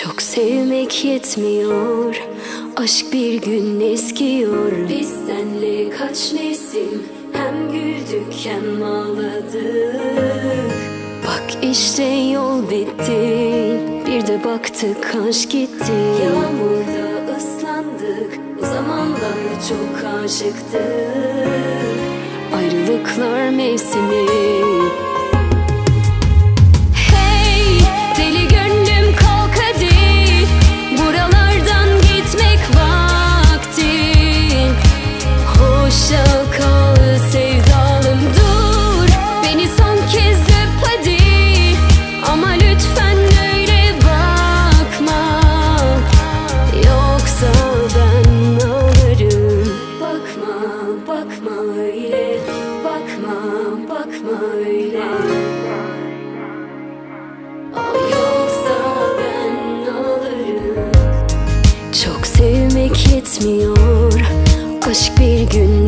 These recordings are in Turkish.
Çok sevmek yetmiyor. Aşk bir gün eskiyor. Biz senle kaç mevsim Hem güldük hem ağladık. Bak işte yol bitti. Bir de baktık aşk gitti. Yağmurda ıslandık. O Zamanlar çok aşıktık Ayrılıklar mevsimi. öyle. Bakma bakma öyle. O yoksa ben alırım. Çok sevmek yetmiyor. Aşk bir gün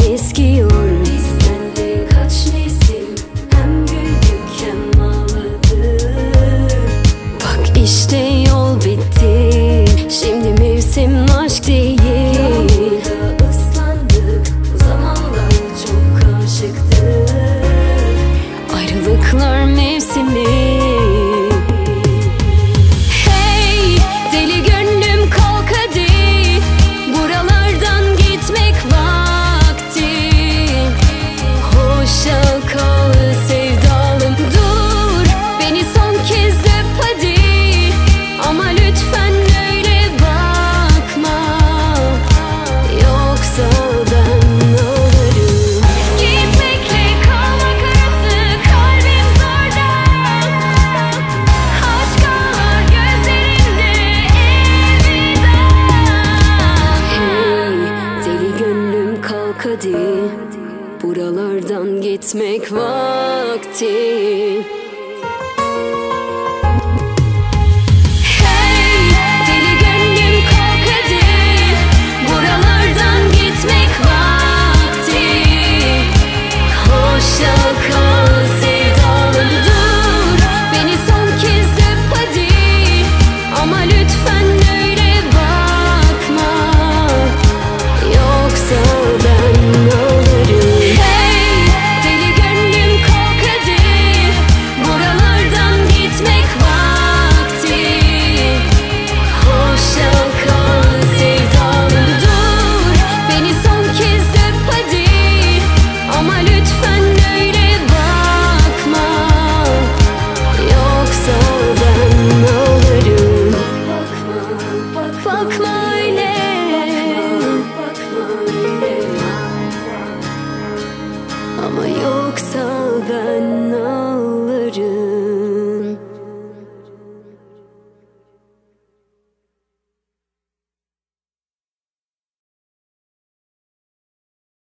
sesimi hadi Buralardan gitmek vakti. yoldan alırım